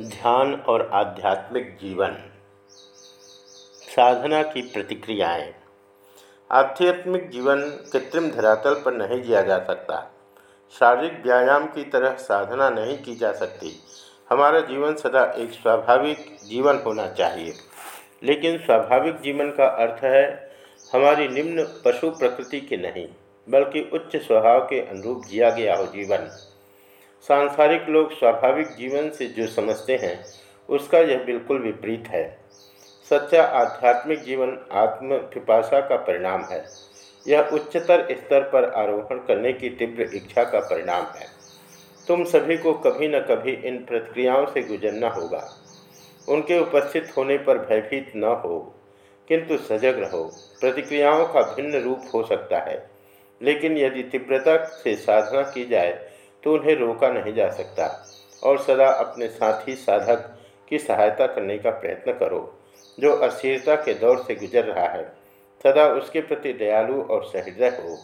ध्यान और आध्यात्मिक जीवन। साधना की प्रतिक्रियाएँ। आध्यात्मिक जीवन कृत्रिम धरातल पर नहीं जिया जा सकता। शारीरिक व्यायाम की तरह साधना नहीं की जा सकती। हमारा जीवन सदा एक स्वाभाविक जीवन होना चाहिए। लेकिन स्वाभाविक जीवन का अर्थ है, हमारी निम्न पशु प्रकृति के नहीं, बल्कि उच्च स्वभाव के अनुरूप जिया गया हो जीवन। सांसारिक लोग स्वाभाविक जीवन से जो समझते हैं, उसका यह बिल्कुल विपरीत है। सच्चा आध्यात्मिक जीवन आत्म पिपाशा का परिणाम है। यह उच्चतर स्तर पर आरोहण करने की तीव्र इच्छा का परिणाम है। तुम सभी को कभी न कभी इन प्रतिक्रियाओं से गुजरना होगा। उनके उपस्थित होने पर भयभीत न हो, किंतु सजग रहो। प्रतिक्रियाओं का भिन्न रूप हो सकता है, लेकिन यदि तीव्रता से साधना की जाए तो उन्हें रोका नहीं जा सकता। और सदा अपने साथी साधक की सहायता करने का प्रयत्न करो, जो अस्थिरता के दौर से गुजर रहा है। सदा उसके प्रति दयालु और सहृदय हो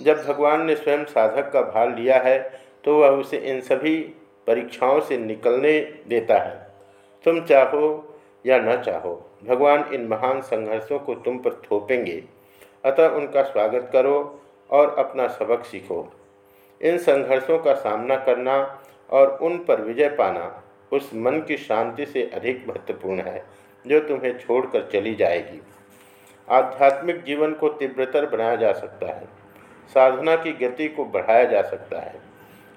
जब भगवान ने स्वयं साधक का भार लिया है तो वह उसे इन सभी परीक्षाओं से निकलने देता है। तुम चाहो या न चाहो, भगवान इन महान संघर्षों को तुम पर थोपेंगे। अतः उनका स्वागत करो और अपना सबक सीखो। इन संघर्षों का सामना करना और उन पर विजय पाना उस मन की शांति से अधिक महत्वपूर्ण है, जो तुम्हें छोड़कर चली जाएगी। आध्यात्मिक जीवन को तीव्रतर बनाया जा सकता है, साधना की गति को बढ़ाया जा सकता है,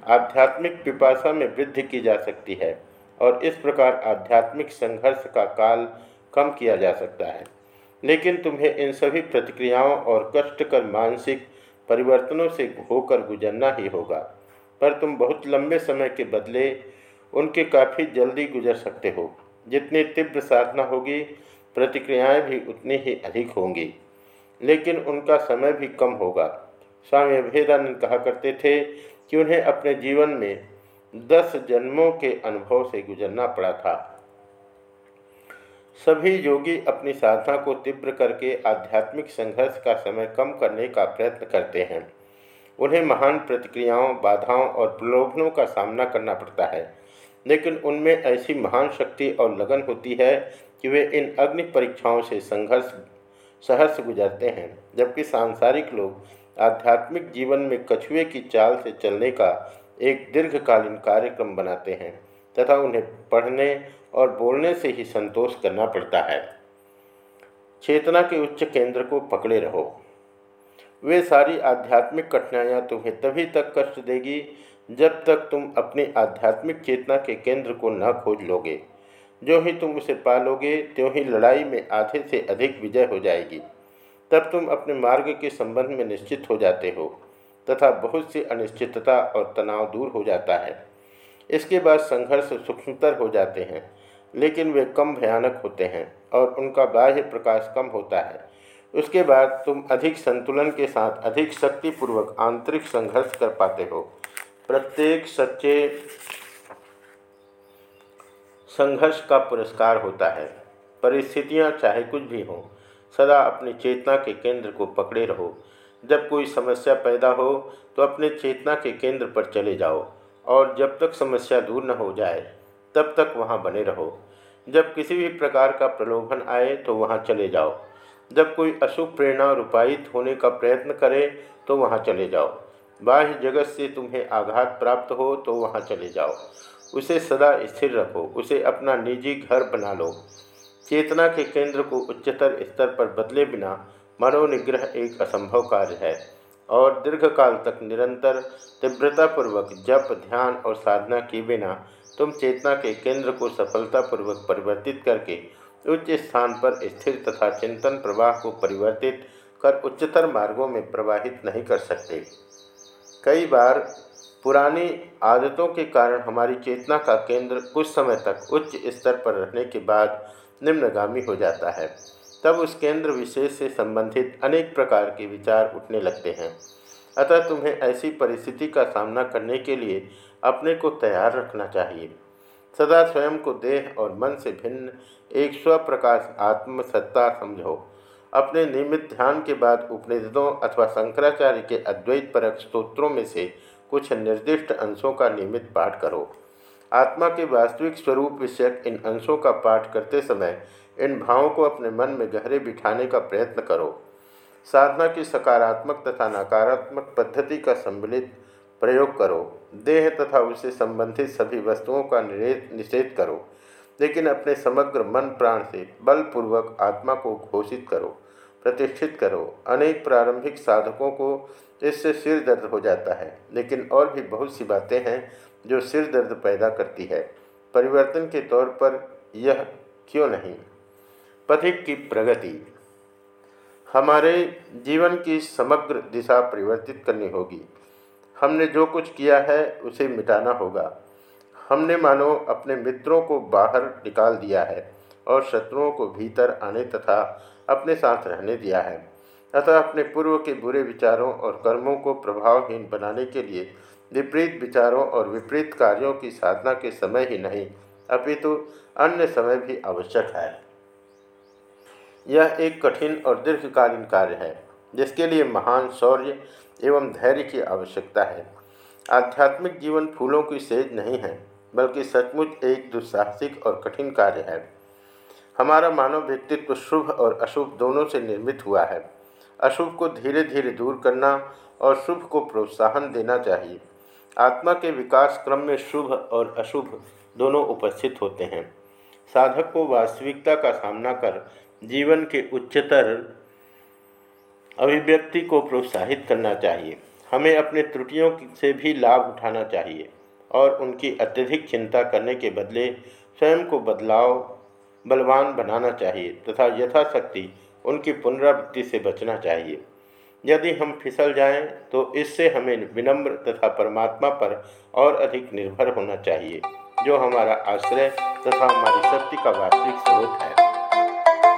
आध्यात्मिक पिपासा में वृद्धि की जा सकती है और इस प्रकार आध्यात्मिक संघर्ष का काल कम किया जा सकता है। लेकिन तुम्हें इन सभी प्रतिक्रियाओं और कष्टकर मानसिक परिवर्तनों से होकर गुजरना ही होगा। पर तुम बहुत लंबे समय के बदले उनके काफ़ी जल्दी गुजर सकते हो। जितनी तीव्र साधना होगी, प्रतिक्रियाएँ भी उतनी ही अधिक होंगी। लेकिन उनका समय भी कम होगा। स्वामी अभेदानंद कहा करते थे कि उन्हें अपने जीवन में दस जन्मों के अनुभव से गुजरना पड़ा था। सभी योगी अपनी साधना को तीव्र करके आध्यात्मिक संघर्ष का समय कम करने का प्रयत्न करते हैं। उन्हें महान प्रतिक्रियाओं, बाधाओं और प्रलोभनों का सामना करना पड़ता है। लेकिन उनमें ऐसी महान शक्ति और लगन होती है कि वे इन अग्नि परीक्षाओं से संघर्ष, सहर्ष गुजरते हैं, जबकि सांसारिक लोग आध्यात्मिक जीवन में कछुए की चाल से चलने का एक दीर्घकालीन कार्यक्रम बनाते हैं, तथा उन्हें पढ़ने और बोलने से ही संतोष करना पड़ता है। चेतना के उच्च केंद्र को पकड़े रहो। वे सारी आध्यात्मिक कठिनाइयाँ तुम्हें तभी तक कष्ट देगी जब तक तुम अपनी आध्यात्मिक चेतना के केंद्र को न खोज लोगे। जो ही तुम उसे पालोगे त्यों ही लड़ाई में आधे से अधिक विजय हो जाएगी। तब तुम अपने मार्ग के संबंध में निश्चित हो जाते हो, तथा बहुत सी अनिश्चितता और तनाव दूर हो जाता है। इसके बाद संघर्ष सूक्ष्मतर हो जाते हैं, लेकिन वे कम भयानक होते हैं और उनका बाह्य प्रकाश कम होता है। उसके बाद तुम अधिक संतुलन के साथ अधिक शक्तिपूर्वक आंतरिक संघर्ष कर पाते हो। प्रत्येक सच्चे संघर्ष का पुरस्कार होता है। परिस्थितियाँ चाहे कुछ भी हों, सदा अपनी चेतना के केंद्र को पकड़े रहो। जब कोई समस्या पैदा हो तो अपने चेतना के केंद्र पर चले जाओ। और जब तक समस्या दूर न हो जाए, तब तक वहाँ बने रहो। जब किसी भी प्रकार का प्रलोभन आए तो वहाँ चले जाओ। जब कोई अशुभ प्रेरणा रूपायित होने का प्रयत्न करे तो वहाँ चले जाओ। बाह्य जगत से तुम्हें आघात प्राप्त हो तो वहाँ चले जाओ। उसे सदा स्थिर रखो, उसे अपना निजी घर बना लो। चेतना के केंद्र को उच्चतर स्तर पर बदले बिना, मनोनिग्रह एक असंभव कार्य है। और दीर्घकाल तक निरंतर तीव्रतापूर्वक जप, ध्यान और साधना के बिना तुम चेतना के केंद्र को सफलतापूर्वक परिवर्तित करके उच्च स्थान पर स्थिर तथा चिंतन प्रवाह को परिवर्तित कर उच्चतर मार्गों में प्रवाहित नहीं कर सकते। कई बार पुरानी आदतों के कारण हमारी चेतना का केंद्र कुछ समय तक उच्च स्तर पर रहने के बाद निम्नगामी हो जाता है। तब उस केंद्र विशेष से संबंधित अनेक प्रकार के विचार उठने लगते हैं। अतः तुम्हें ऐसी परिस्थिति का सामना करने के लिए अपने को तैयार रखना चाहिए। सदा स्वयं को देह और मन से भिन्न एक स्वप्रकाश आत्मसत्ता समझो। अपने नियमित ध्यान के बाद उपनिषदों अथवा शंकराचार्य के अद्वैत परक स्त्रोत्रों में से कुछ निर्दिष्ट अंशों का नियमित पाठ करो। आत्मा के वास्तविक स्वरूप विषयक इन अंशों का पाठ करते समय इन भावों को अपने मन में गहरे बिठाने का प्रयत्न करो। साधना की सकारात्मक तथा नकारात्मक पद्धति का सम्मिलित प्रयोग करो। देह तथा उससे संबंधित सभी वस्तुओं का निषेध करो। लेकिन अपने समग्र मन प्राण से बलपूर्वक आत्मा को घोषित करो। प्रतिष्ठित करो। अनेक प्रारंभिक साधकों को इससे सिर दर्द हो जाता है। लेकिन और भी बहुत सी बातें हैं जो सिर दर्द पैदा करती है। परिवर्तन के तौर पर यह क्यों नहीं? पथिक की प्रगति। हमारे जीवन की समग्र दिशा परिवर्तित करनी होगी। हमने जो कुछ किया है, उसे मिटाना होगा। हमने मानो अपने मित्रों को बाहर निकाल दिया है और शत्रुओं को भीतर आने तथा अपने साथ रहने दिया है। अतः अपने पूर्व के बुरे विचारों और कर्मों को प्रभावहीन बनाने के लिए विपरीत विचारों और विपरीत कार्यों की साधना के समय ही नहीं, अपितु अन्य समय भी आवश्यक है। यह एक कठिन और दीर्घकालीन कार्य है, जिसके लिए महान शौर्य एवं धैर्य की आवश्यकता है। आध्यात्मिक जीवन फूलों की सेज नहीं है, बल्कि सचमुच एक दुस्साहसिक और कठिन कार्य है। हमारा मानव व्यक्तित्व शुभ और अशुभ दोनों से निर्मित हुआ है। अशुभ को धीरे धीरे दूर करना और शुभ को प्रोत्साहन देना चाहिए। आत्मा के विकास क्रम में शुभ और अशुभ दोनों उपस्थित होते हैं। साधक को वास्तविकता का सामना कर जीवन के उच्चतर अभिव्यक्ति को प्रोत्साहित करना चाहिए। हमें अपने त्रुटियों से भी लाभ उठाना चाहिए और उनकी अत्यधिक चिंता करने के बदले स्वयं को बदलाव, बलवान बनाना चाहिए तथा यथाशक्ति उनकी पुनरावृत्ति से बचना चाहिए। यदि हम फिसल जाएँ तो इससे हमें विनम्र तथा परमात्मा पर और अधिक निर्भर होना चाहिए, जो हमारा आश्रय तथा हमारी शक्ति का वास्तविक स्रोत है।